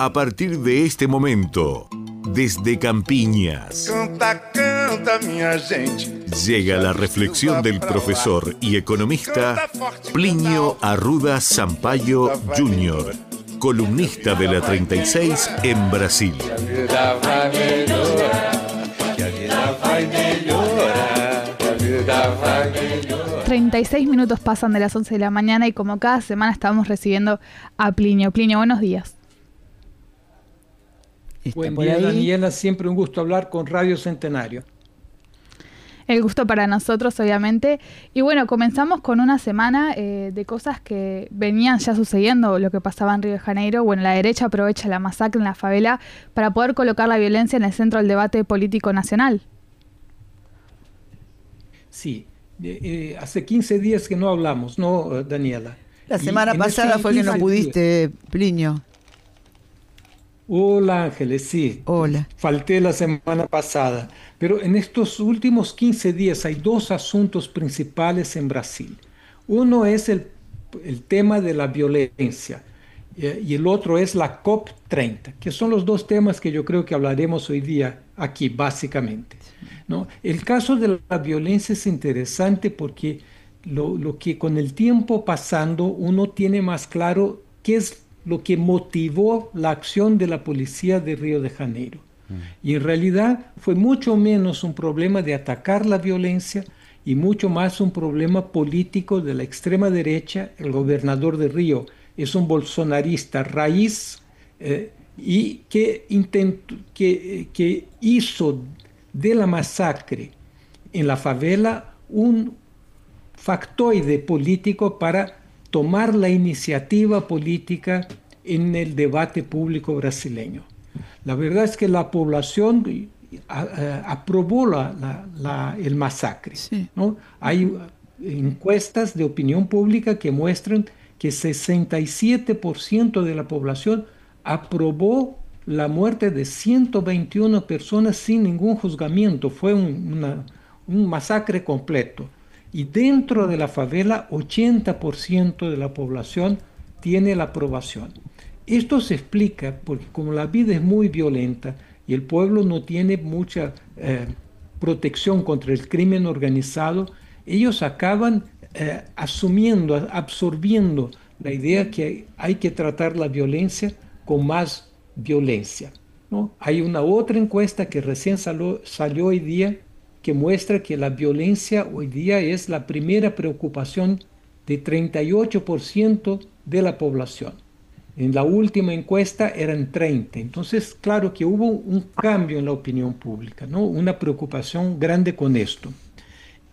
A partir de este momento, desde Campiñas, Canta, canta, minha gente. llega la reflexión del profesor y economista Plinio Arruda Sampaio Jr., columnista de la 36 en Brasil. Que a vida vai melhorar. Que a vida vai melhorar. Que a vida vai melhorar. 36 minutos pasan de las 11 de la mañana y como cada semana estamos recibiendo a Plinio. Plinio, buenos días. Está Buen día, ahí. Daniela. Siempre un gusto hablar con Radio Centenario. El gusto para nosotros, obviamente. Y bueno, comenzamos con una semana eh, de cosas que venían ya sucediendo, lo que pasaba en Río de Janeiro. Bueno, la derecha aprovecha la masacre en la favela para poder colocar la violencia en el centro del debate político nacional. Sí, eh, hace 15 días que no hablamos, ¿no, Daniela? La semana pasada fue que no 15 pudiste, Plinio. Hola Ángeles, sí. Hola. Falté la semana pasada, pero en estos últimos 15 días hay dos asuntos principales en Brasil. Uno es el, el tema de la violencia eh, y el otro es la COP30, que son los dos temas que yo creo que hablaremos hoy día aquí, básicamente. ¿no? El caso de la violencia es interesante porque lo, lo que con el tiempo pasando uno tiene más claro qué es lo que motivó la acción de la policía de Río de Janeiro. Y en realidad fue mucho menos un problema de atacar la violencia y mucho más un problema político de la extrema derecha. El gobernador de Río es un bolsonarista raíz eh, y que, intentó, que, que hizo de la masacre en la favela un factoide político para tomar la iniciativa política en el debate público brasileño. La verdad es que la población a, a, aprobó la, la, la, el masacre. Sí. ¿no? Hay encuestas de opinión pública que muestran que 67% de la población aprobó la muerte de 121 personas sin ningún juzgamiento. Fue un, una, un masacre completo. Y dentro de la favela, 80% de la población tiene la aprobación. Esto se explica porque como la vida es muy violenta y el pueblo no tiene mucha eh, protección contra el crimen organizado, ellos acaban eh, asumiendo, absorbiendo la idea que hay que tratar la violencia con más violencia. ¿no? Hay una otra encuesta que recién salió, salió hoy día muestra que la violencia hoy día es la primera preocupación de 38% de la población. En la última encuesta eran 30. Entonces, claro que hubo un cambio en la opinión pública, ¿no? una preocupación grande con esto.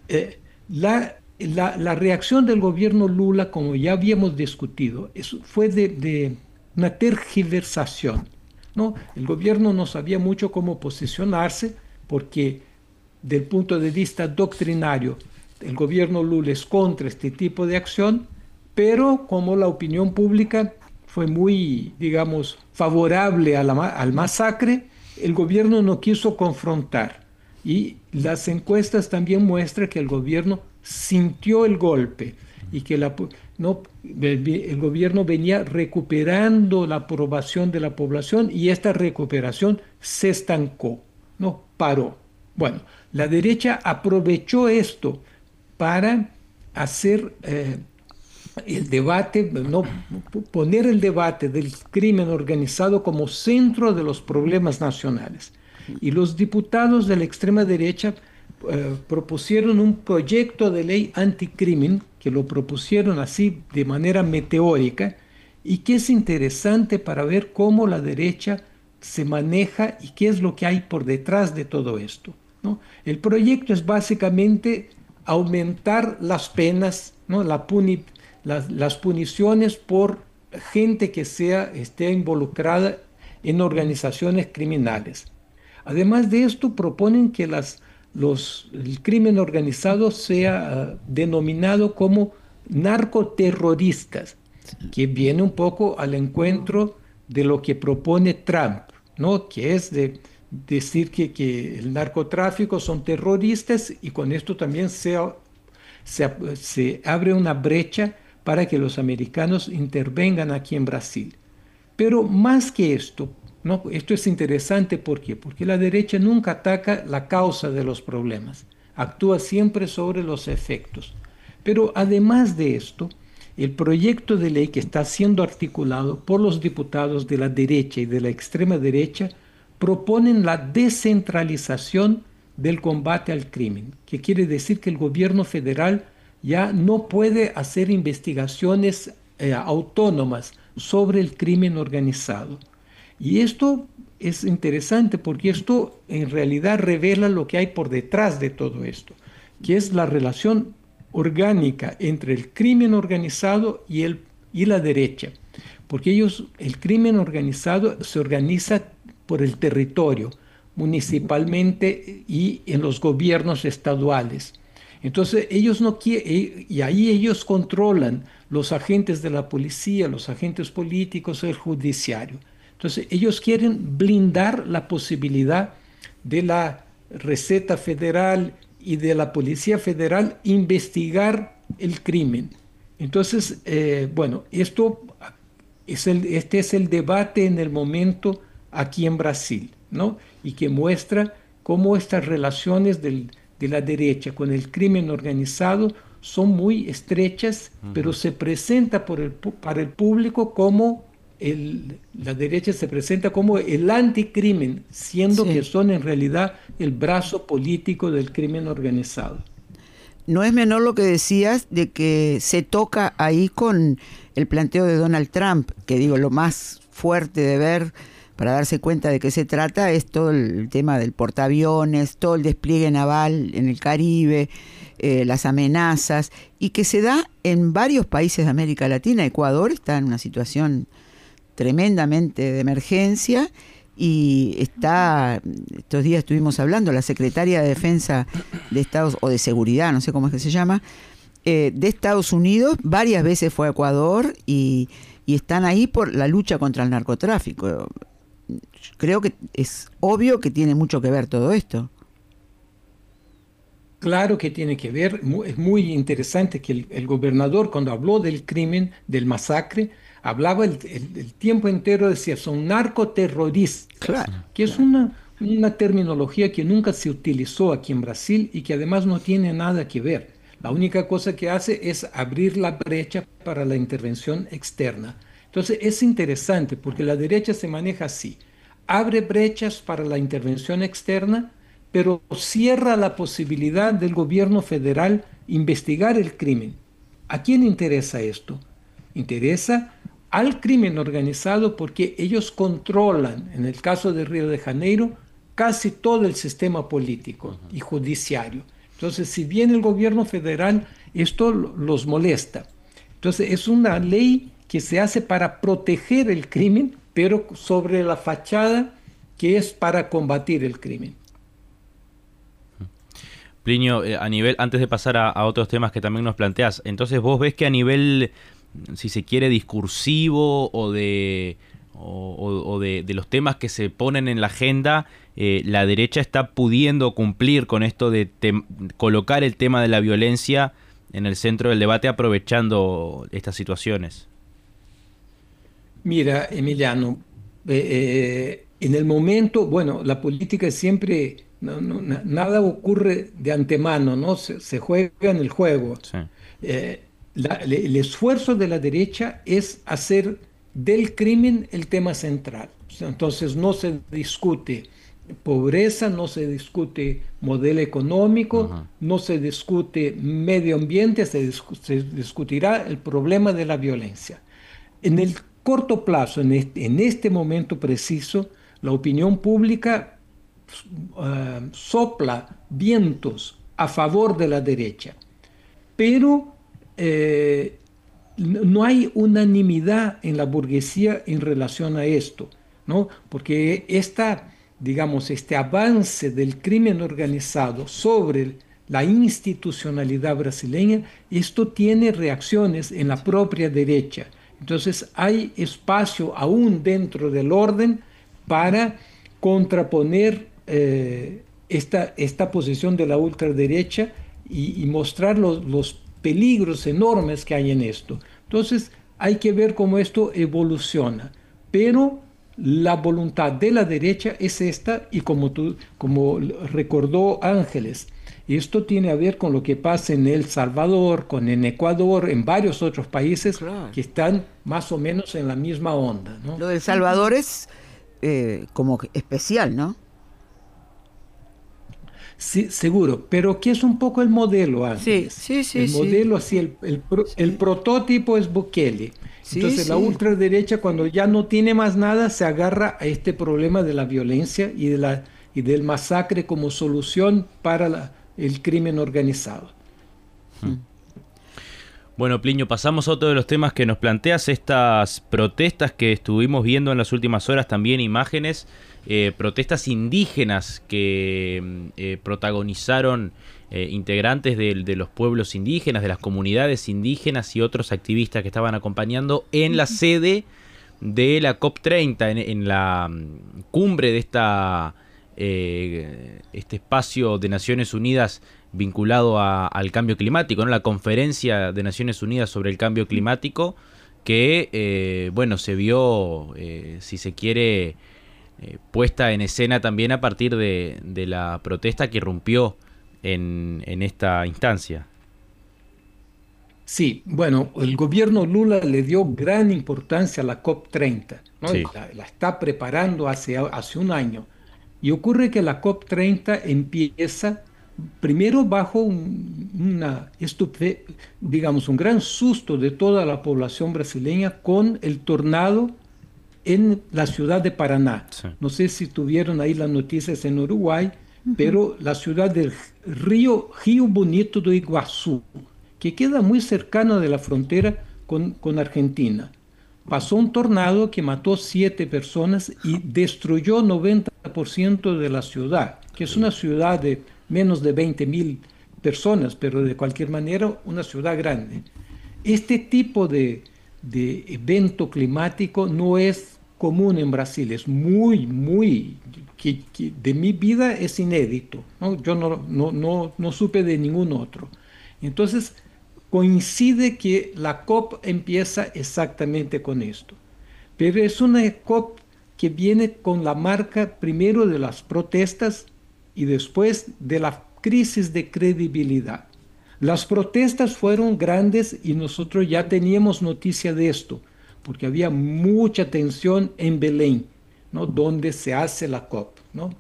Eh, la, la, la, reacción del gobierno Lula, como ya habíamos discutido, es, fue de, de, una tergiversación. ¿no? El gobierno no sabía mucho cómo posicionarse porque del punto de vista doctrinario, el gobierno Lula es contra este tipo de acción, pero como la opinión pública fue muy, digamos, favorable a al masacre, el gobierno no quiso confrontar. Y las encuestas también muestran que el gobierno sintió el golpe y que el gobierno venía recuperando la aprobación de la población y esta recuperación se estancó, no paró. Bueno, la derecha aprovechó esto para hacer eh, el debate, no, poner el debate del crimen organizado como centro de los problemas nacionales. Y los diputados de la extrema derecha eh, propusieron un proyecto de ley anticrimen, que lo propusieron así de manera meteórica, y que es interesante para ver cómo la derecha se maneja y qué es lo que hay por detrás de todo esto. ¿No? El proyecto es básicamente aumentar las penas, ¿no? la puni las, las, puniciones por gente que sea, esté involucrada en organizaciones criminales. Además de esto, proponen que las, los, el crimen organizado sea uh, denominado como narcoterroristas, que viene un poco al encuentro de lo que propone Trump, ¿no? que es de decir que, que el narcotráfico son terroristas y con esto también se, se, abre una brecha para que los americanos intervengan aquí en Brasil. Pero más que esto, ¿no? esto es interesante ¿por porque la derecha nunca ataca la causa de los problemas, actúa siempre sobre los efectos. Pero además de esto, el proyecto de ley que está siendo articulado por los diputados de la derecha y de la extrema derecha proponen la descentralización del combate al crimen, que quiere decir que el gobierno federal ya no puede hacer investigaciones eh, autónomas sobre el crimen organizado. Y esto es interesante porque esto en realidad revela lo que hay por detrás de todo esto, que es la relación orgánica entre el crimen organizado y, el, y la derecha. Porque ellos, el crimen organizado se organiza por el territorio, municipalmente y en los gobiernos estaduales. Entonces ellos no quieren, eh, y ahí ellos controlan los agentes de la policía, los agentes políticos, el judiciario. Entonces ellos quieren blindar la posibilidad de la receta federal y de la Policía Federal investigar el crimen. Entonces, eh, bueno, esto es el, este es el debate en el momento aquí en Brasil, ¿no? Y que muestra cómo estas relaciones del, de la derecha con el crimen organizado son muy estrechas, pero se presenta por el, para el público como el, la derecha se presenta como el anticrimen, siendo que son en realidad el brazo político del crimen organizado. No es menor lo que decías de que se toca ahí con el planteo de Donald Trump, que digo, lo más fuerte de ver para darse cuenta de qué se trata es todo el tema del portaaviones, todo el despliegue naval en el Caribe, eh, las amenazas, y que se da en varios países de América Latina. Ecuador está en una situación tremendamente de emergencia y está, estos días estuvimos hablando, la secretaria de Defensa de Estados, o de Seguridad, no sé cómo es que se llama, eh, de Estados Unidos, varias veces fue a Ecuador y, y están ahí por la lucha contra el narcotráfico creo que es obvio que tiene mucho que ver todo esto. Claro que tiene que ver. Es muy interesante que el, gobernador cuando habló del crimen, del masacre, hablaba el, tiempo entero, decía, son narcoterroristas, claro, que es una, una terminología que nunca se utilizó aquí en Brasil y que además no tiene nada que ver. La única cosa que hace es abrir la brecha para la intervención externa. Entonces es interesante porque la derecha se maneja así. Abre brechas para la intervención externa, pero cierra la posibilidad del gobierno federal investigar el crimen. ¿A quién interesa esto? Interesa al crimen organizado porque ellos controlan, en el caso de Río de Janeiro, casi todo el sistema político y judiciario. Entonces, si bien el gobierno federal, esto los molesta. Entonces, es una ley que se hace para proteger el crimen, pero sobre la fachada que es para combatir el crimen. Plinio, eh, a nivel, antes de pasar a, otros temas que también nos planteas, entonces vos ves que a nivel, si se quiere, discursivo o de, o, de, los temas que se ponen en la agenda, eh, la derecha está pudiendo cumplir con esto de colocar el tema de la violencia en el centro del debate aprovechando estas situaciones. Mira, Emiliano, eh, eh, en el momento, bueno, la política siempre, nada ocurre de antemano, ¿no? Se, juega en el juego. Eh, el esfuerzo de la derecha es hacer del crimen el tema central. Entonces no se discute pobreza, no se discute modelo económico, no se discute medio ambiente, se, se, discutirá el problema de la violencia. En el corto plazo, en este, en este momento preciso, la opinión pública uh, sopla vientos a favor de la derecha, pero eh, no hay unanimidad en la burguesía en relación a esto, ¿no? porque esta, digamos, este avance del crimen organizado sobre la institucionalidad brasileña, esto tiene reacciones en la propia derecha. Entonces hay espacio aún dentro del orden para contraponer eh, esta, esta posición de la ultraderecha y, mostrar los, los, peligros enormes que hay en esto. Entonces hay que ver cómo esto evoluciona. pero la voluntad de la derecha es esta y como, tú, como recordó Ángeles, esto tiene a ver con lo que pasa en El Salvador, con en Ecuador, en varios otros países que están más o menos en la misma onda. Lo de El Salvador es eh, como especial, ¿no? Sí, seguro, pero que es un poco el modelo antes. Sí, sí, sí. El modelo, así, el, el, prototipo es Bukele. Entonces la ultraderecha cuando ya no tiene más nada se agarra a este problema de la violencia y, de la, y del masacre como solución para el crimen organizado. Hmm. Bueno, Pliño, pasamos a otro de los temas que nos planteas, estas protestas que estuvimos viendo en las últimas horas, también imágenes, eh, protestas indígenas que mm, eh, protagonizaron eh, integrantes de, los pueblos indígenas, de las comunidades indígenas y otros activistas que estaban acompañando en la sede de la COP30, en, la mm, cumbre de esta, este espacio de Naciones Unidas vinculado al cambio climático, ¿no? la conferencia de Naciones Unidas sobre el cambio climático, que eh, bueno, se vio, eh, si se quiere, eh, puesta en escena también a partir de, la protesta que irrumpió en, esta instancia. Sí, bueno, el gobierno Lula le dio gran importancia a la COP30, ¿no? la, está preparando hace, hace un año. Y ocurre que la COP30 empieza primero bajo una digamos, un gran susto de toda la población brasileña con el tornado en la ciudad de Paraná. No sé si tuvieron ahí las noticias en Uruguay, pero la ciudad del río Río Bonito do Iguazú, que queda muy cercana de la frontera con, con Argentina. Pasó un tornado que mató siete personas y destruyó 90% de la ciudad, que es una ciudad de menos de 20 mil personas, pero de cualquier manera una ciudad grande. Este tipo de, evento climático no es común en Brasil, es muy, muy, que, de mi vida es inédito, yo no, no, no, supe de ningún otro. Entonces, coincide que la COP empieza exactamente con esto, pero es una COP que viene con la marca primero de las protestas y después de la crisis de credibilidad. Las protestas fueron grandes y nosotros ya teníamos noticia de esto, porque había mucha tensión en Belén, ¿no? donde se hace la COP. ¿no?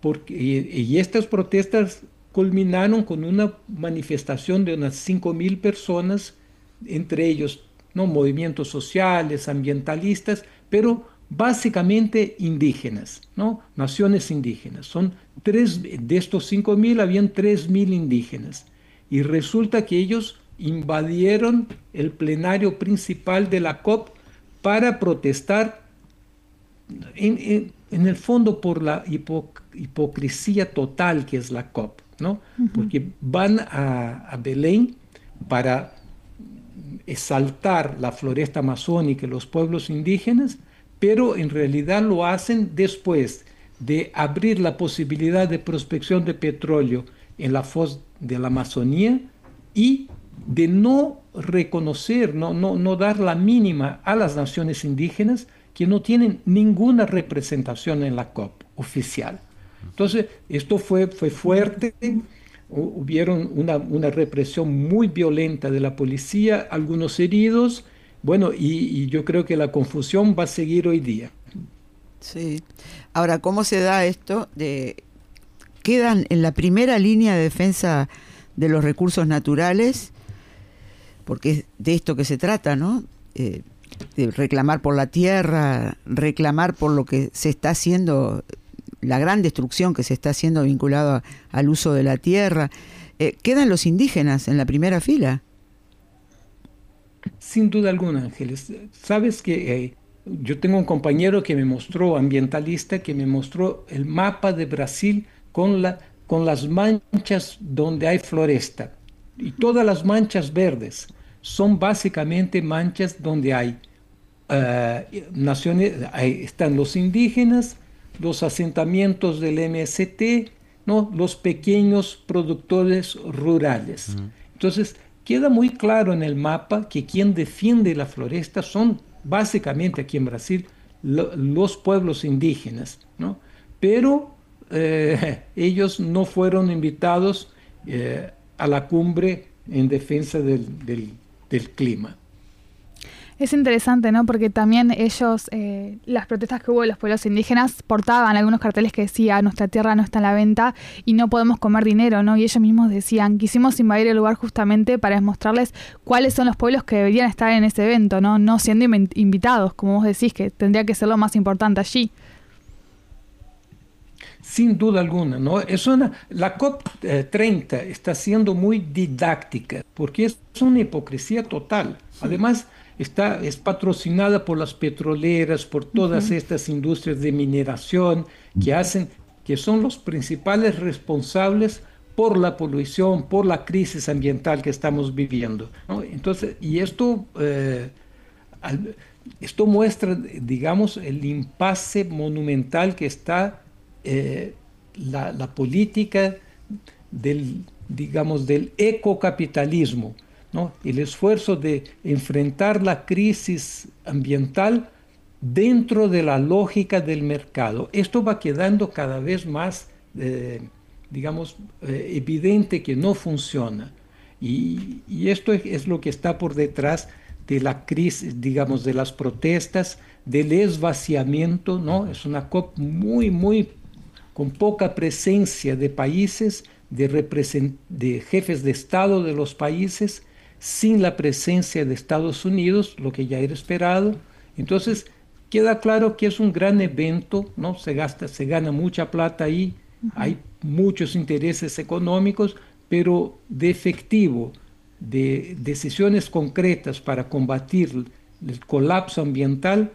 Porque, y, estas protestas culminaron con una manifestación de unas 5.000 personas, entre ellos ¿no? movimientos sociales, ambientalistas, pero básicamente indígenas, ¿no? naciones indígenas. Son tres, de estos 5.000 habían 3.000 indígenas. Y resulta que ellos invadieron el plenario principal de la COP para protestar en, el fondo por la hipocresía total que es la COP, ¿no? Porque van a, a Belén para exaltar la floresta amazónica y los pueblos indígenas, pero en realidad lo hacen después de abrir la posibilidad de prospección de petróleo en la foz de la Amazonía y de no reconocer, no, no, no dar la mínima a las naciones indígenas que no tienen ninguna representación en la COP oficial. Entonces, esto fue, fue fuerte, hubieron una, una represión muy violenta de la policía, algunos heridos, bueno, y, yo creo que la confusión va a seguir hoy día. Sí. Ahora, ¿cómo se da esto? De, quedan en la primera línea de defensa de los recursos naturales, porque es de esto que se trata, ¿no? Eh, de reclamar por la tierra, reclamar por lo que se está haciendo, la gran destrucción que se está haciendo vinculada al uso de la tierra. Eh, ¿Quedan los indígenas en la primera fila? Sin duda alguna, Ángeles. Sabes que eh, yo tengo un compañero que me mostró, ambientalista, que me mostró el mapa de Brasil con, la, con las manchas donde hay floresta. Y todas las manchas verdes son básicamente manchas donde hay eh, naciones, están los indígenas, los asentamientos del MST, ¿no? los pequeños productores rurales. Entonces, queda muy claro en el mapa que quien defiende la floresta son básicamente aquí en Brasil los pueblos indígenas, ¿no? Pero eh, ellos no fueron invitados eh, a la cumbre en defensa del, del clima. Es interesante, ¿no? Porque también ellos, eh, las protestas que hubo de los pueblos indígenas, portaban algunos carteles que decía nuestra tierra no está en la venta y no podemos comer dinero, ¿no? Y ellos mismos decían, quisimos invadir el lugar justamente para demostrarles cuáles son los pueblos que deberían estar en ese evento, ¿no? No siendo invitados, como vos decís, que tendría que ser lo más importante allí. Sin duda alguna, ¿no? Es una, la COP30 está siendo muy didáctica porque es una hipocresía total. Además, está, es patrocinada por las petroleras, por todas estas industrias de mineración que hacen, que son los principales responsables por la polución, por la crisis ambiental que estamos viviendo. Entonces, y esto, eh, esto muestra, digamos, el impasse monumental que está eh, la, la, política del, digamos, del ecocapitalismo el esfuerzo de enfrentar la crisis ambiental dentro de la lógica del mercado. Esto va quedando cada vez más, eh, digamos, eh, evidente que no funciona. Y, esto es, lo que está por detrás de la crisis, digamos, de las protestas, del esvaciamiento, ¿no? Es una COP muy, muy con poca presencia de países, de, de jefes de Estado de los países, sin la presencia de Estados Unidos, lo que ya era esperado. Entonces, queda claro que es un gran evento, ¿no? Se gasta, se gana mucha plata ahí, hay muchos intereses económicos, pero de efectivo, de decisiones concretas para combatir el colapso ambiental,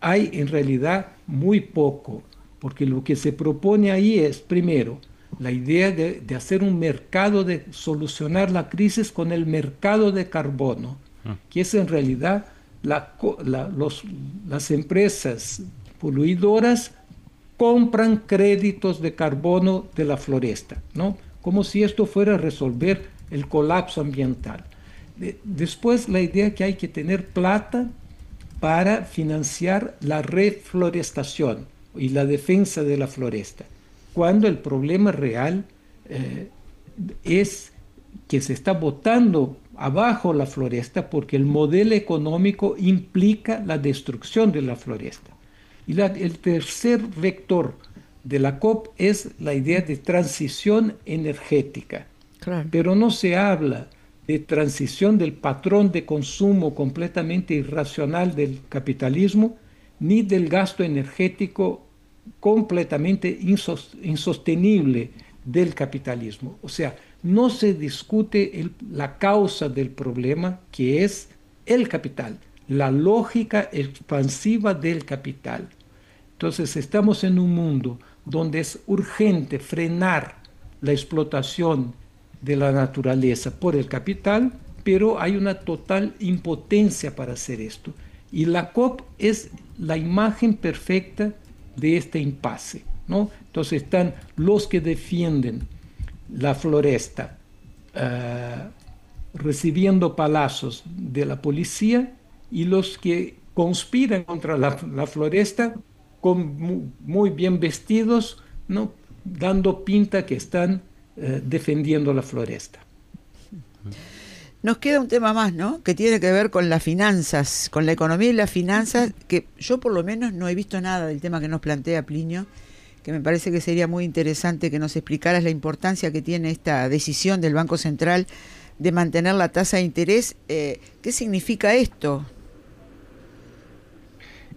hay en realidad muy poco, porque lo que se propone ahí es, primero, la idea de, hacer un mercado, de solucionar la crisis con el mercado de carbono, ah. que es en realidad las empresas poluidoras compran créditos de carbono de la floresta, ¿no? como si esto fuera a resolver el colapso ambiental. después la idea que hay que tener plata para financiar la reflorestación y la defensa de la floresta cuando el problema real eh, es que se está botando abajo la floresta porque el modelo económico implica la destrucción de la floresta. Y el tercer vector de la COP es la idea de transición energética. Pero no se habla de transición del patrón de consumo completamente irracional del capitalismo, ni del gasto energético completamente insostenible del capitalismo. O sea, no se discute la causa del problema, que es el capital, la lógica expansiva del capital. Entonces estamos en un mundo donde es urgente frenar la explotación de la naturaleza por el capital, pero hay una total impotencia para hacer esto. Y la COP es la imagen perfecta de este impasse. ¿no? Entonces están los que defienden la floresta eh, recibiendo palazos de la policía y los que conspiran contra la, floresta con muy, bien vestidos, ¿no? dando pinta que están eh, defendiendo la floresta. Nos queda un tema más, ¿no? Que tiene que ver con las finanzas, con la economía y las finanzas, que yo por lo menos no he visto nada del tema que nos plantea Plinio, que me parece que sería muy interesante que nos explicaras la importancia que tiene esta decisión del Banco Central de mantener la tasa de interés. Eh, ¿Qué significa esto?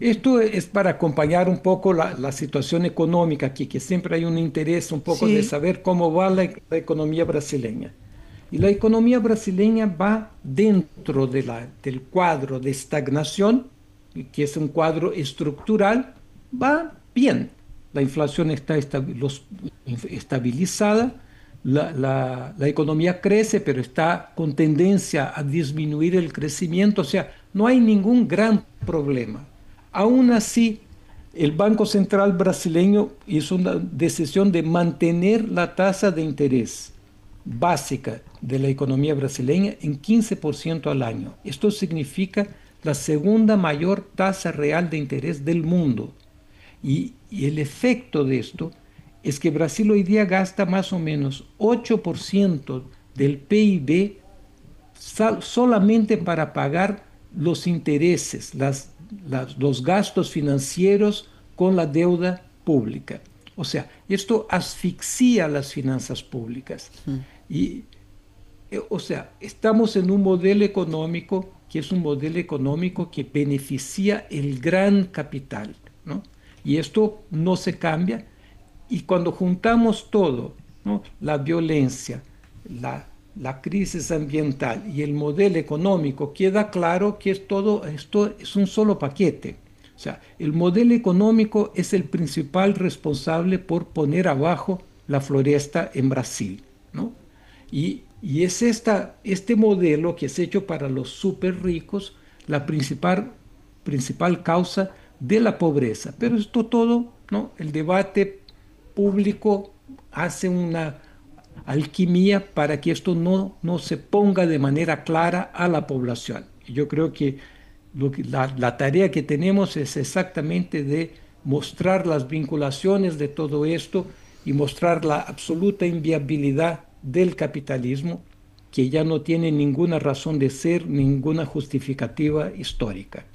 Esto es para acompañar un poco la, situación económica aquí, que siempre hay un interés un poco de saber cómo va la economía brasileña. Y la economía brasileña va dentro de la, del cuadro de estagnación, que es un cuadro estructural, va bien. La inflación está estabilizada, la, la, economía crece, pero está con tendencia a disminuir el crecimiento, o sea, no hay ningún gran problema. Aún así, el Banco Central brasileño hizo una decisión de mantener la tasa de interés básica de la economía brasileña en 15% al año. Esto significa la segunda mayor tasa real de interés del mundo. Y, el efecto de esto es que Brasil hoy día gasta más o menos 8% del PIB solamente para pagar los intereses, las, los gastos financieros con la deuda pública. O sea, esto asfixia las finanzas públicas. Y, eh, o sea, estamos en un modelo económico que es un modelo económico que beneficia el gran capital, ¿no? Y esto no se cambia. Y cuando juntamos todo, ¿no? la violencia, la la crisis ambiental y el modelo económico, queda claro que es todo, esto es un solo paquete. O sea, el modelo económico es el principal responsable por poner abajo la floresta en Brasil. Y, y es esta, este modelo que es hecho para los súper ricos la principal, principal causa de la pobreza. Pero esto todo, ¿no? el debate público hace una alquimia para que esto no, no se ponga de manera clara a la población. Yo creo que, lo que la, la, tarea que tenemos es exactamente de mostrar las vinculaciones de todo esto y mostrar la absoluta inviabilidad del capitalismo, que ya no tiene ninguna razón de ser, ninguna justificativa histórica.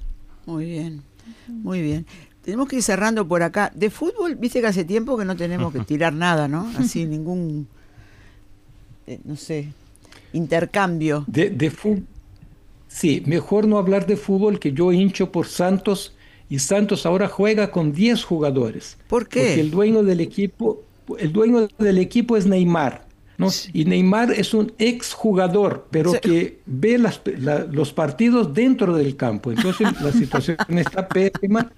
Muy bien, muy bien. Tenemos que ir cerrando por acá. De fútbol, viste que hace tiempo que no tenemos que tirar nada, ¿no? Así, ningún eh, no sé, intercambio. De, de fútbol. Sí, mejor no hablar de fútbol que yo hincho por Santos y Santos ahora juega con 10 jugadores. ¿Por qué? Porque el dueño del equipo, el dueño del equipo es Neymar. ¿No? Y Neymar es un exjugador, pero que ve las, la, los partidos dentro del campo. Entonces la situación está pésima.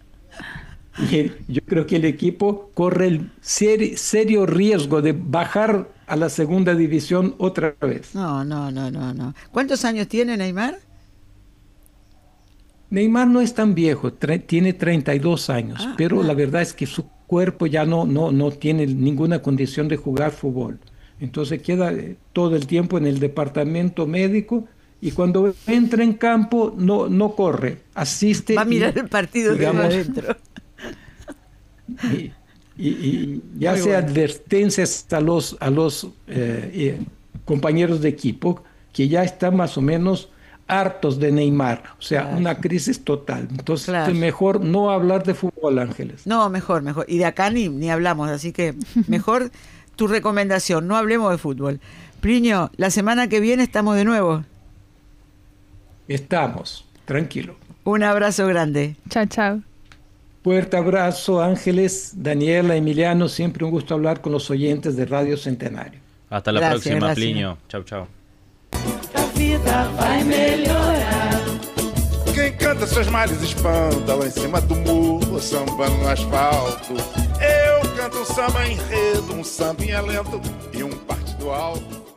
Y yo creo que el equipo corre el ser, serio riesgo de bajar a la segunda división otra vez. No, no, no, no, no. ¿Cuántos años tiene Neymar? Neymar no es tan viejo, tiene 32 años, ah, pero ah. la verdad es que su cuerpo ya no, no, no tiene ninguna condición de jugar fútbol. Entonces queda eh, todo el tiempo en el departamento médico y cuando entra en campo no, no corre, asiste. Va a mirar el partido digamos, adentro. Y, y, y hace advertencias a los, a los eh, eh, compañeros de equipo que ya están más o menos hartos de Neymar, o sea, claro. una crisis total. Entonces, claro. mejor no hablar de fútbol, Ángeles. No, mejor, mejor. Y de acá ni, ni hablamos, así que mejor tu recomendación, no hablemos de fútbol. Priño, la semana que viene estamos de nuevo. Estamos, tranquilo. Un abrazo grande. Chao, chao. Fuerte abrazo, Ángeles, Daniela, Emiliano. Siempre un gusto hablar con los oyentes de Radio Centenario. Hasta la gracias, próxima, gracias. Plinio. Chau, chau. A vida vai melhorar. Quem canta seus males espanta lá em cima do muro, samba no asfalto. Eu canto um samba enredo, um samba lento e um partido alto.